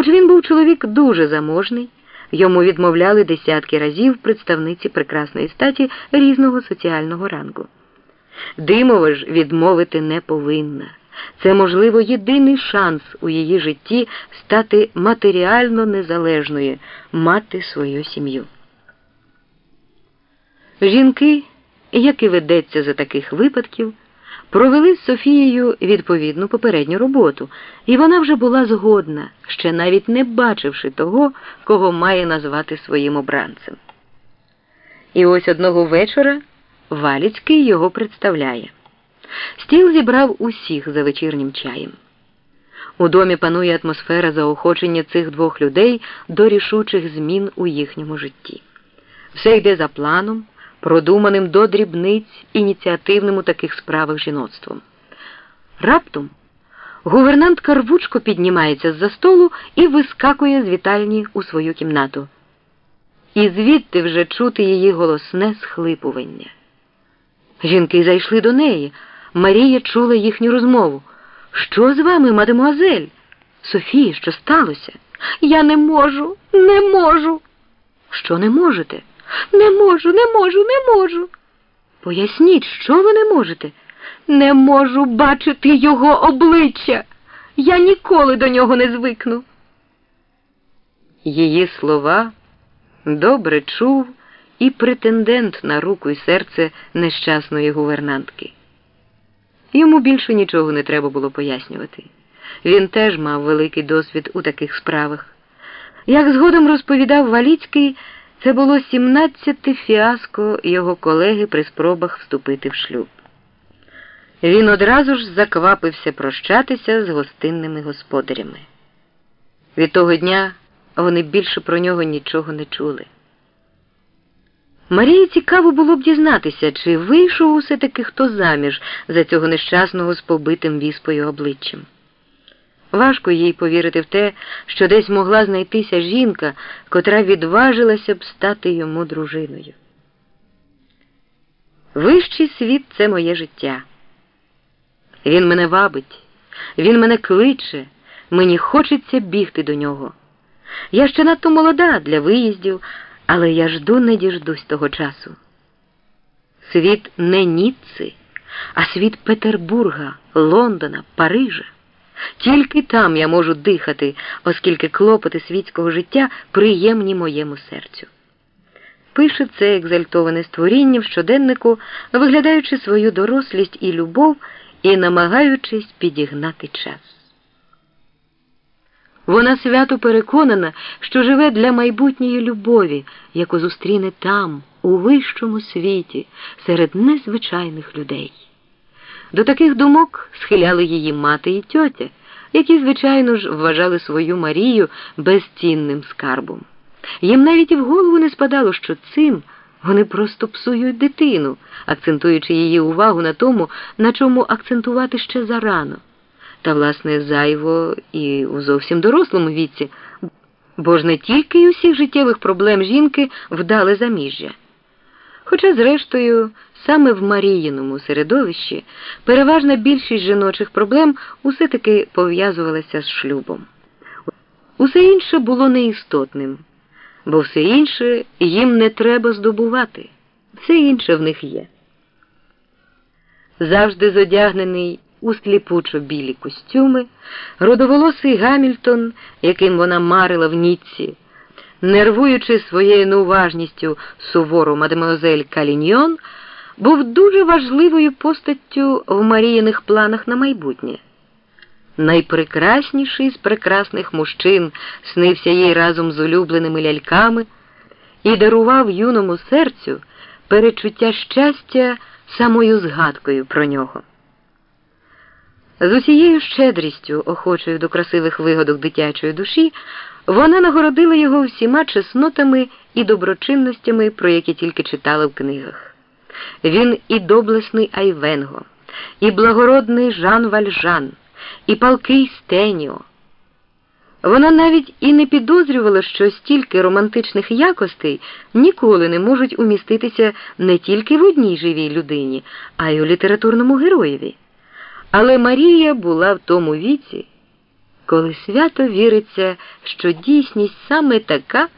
Хоч він був чоловік дуже заможний, йому відмовляли десятки разів представниці прекрасної статі різного соціального рангу. Димова ж відмовити не повинна. Це, можливо, єдиний шанс у її житті стати матеріально незалежною, мати свою сім'ю. Жінки, як і ведеться за таких випадків, провели з Софією відповідну попередню роботу, і вона вже була згодна, ще навіть не бачивши того, кого має назвати своїм обранцем. І ось одного вечора Валіцький його представляє. Стіл зібрав усіх за вечірнім чаєм. У домі панує атмосфера заохочення цих двох людей до рішучих змін у їхньому житті. Все йде за планом, продуманим до дрібниць, ініціативним у таких справах жіноцтвом. Раптом гувернантка рвучко піднімається з-за столу і вискакує з вітальні у свою кімнату. І звідти вже чути її голосне схлипування. Жінки зайшли до неї. Марія чула їхню розмову. Що з вами, мадемуазель? Софія, що сталося? Я не можу, не можу. Що не можете? Не можу, не можу, не можу. Поясніть, що ви не можете? Не можу бачити його обличчя. Я ніколи до нього не звикну. Її слова добре чув і претендент на руку і серце нещасної гувернантки. Йому більше нічого не треба було пояснювати. Він теж мав великий досвід у таких справах. Як згодом розповідав Валіцький, це було 17 фіаско його колеги при спробах вступити в шлюб. Він одразу ж заквапився прощатися з гостинними господарями. Від того дня вони більше про нього нічого не чули. Марії цікаво було б дізнатися, чи вийшов усе таки хто заміж за цього нещасного з побитим віспою обличчям. Важко їй повірити в те, що десь могла знайтися жінка, котра відважилася б стати йому дружиною. Вищий світ це моє життя. Він мене вабить, він мене кличе, мені хочеться бігти до нього. Я ще надто молода для виїздів, але я жду не діждусь того часу. Світ не Ніцци, а світ Петербурга, Лондона, Парижа. Тільки там я можу дихати, оскільки клопоти світського життя приємні моєму серцю. Пише це екзальтоване створіння в щоденнику, виглядаючи свою дорослість і любов і намагаючись підігнати час. Вона свято переконана, що живе для майбутньої любові, яку зустріне там, у вищому світі, серед незвичайних людей. До таких думок схиляли її мати і тьотя, які, звичайно ж, вважали свою Марію безцінним скарбом. Їм навіть і в голову не спадало, що цим вони просто псують дитину, акцентуючи її увагу на тому, на чому акцентувати ще зарано. Та, власне, зайво і у зовсім дорослому віці, бо ж не тільки й усіх життєвих проблем жінки вдали заміжжя. Хоча, зрештою, саме в Маріїному середовищі переважна більшість жіночих проблем усе таки пов'язувалася з шлюбом. Усе інше було неістотним, бо все інше їм не треба здобувати, все інше в них є. Завжди зодягнений у сліпучо білі костюми, родоволосий Гамільтон, яким вона марила в Ніцці, нервуючи своєю неуважністю сувору мадемуазель Каліньйон, був дуже важливою постаттю в Маріїних планах на майбутнє. Найпрекрасніший з прекрасних мужчин снився їй разом з улюбленими ляльками і дарував юному серцю перечуття щастя самою згадкою про нього. З усією щедрістю, охочою до красивих вигодок дитячої душі, вона нагородила його всіма чеснотами і доброчинностями, про які тільки читала в книгах. Він і доблесний Айвенго, і благородний Жан Вальжан, і палкий Стеніо. Вона навіть і не підозрювала, що стільки романтичних якостей ніколи не можуть уміститися не тільки в одній живій людині, а й у літературному героєві. Але Марія була в тому віці. коли свято віриться, що дійсність саме така,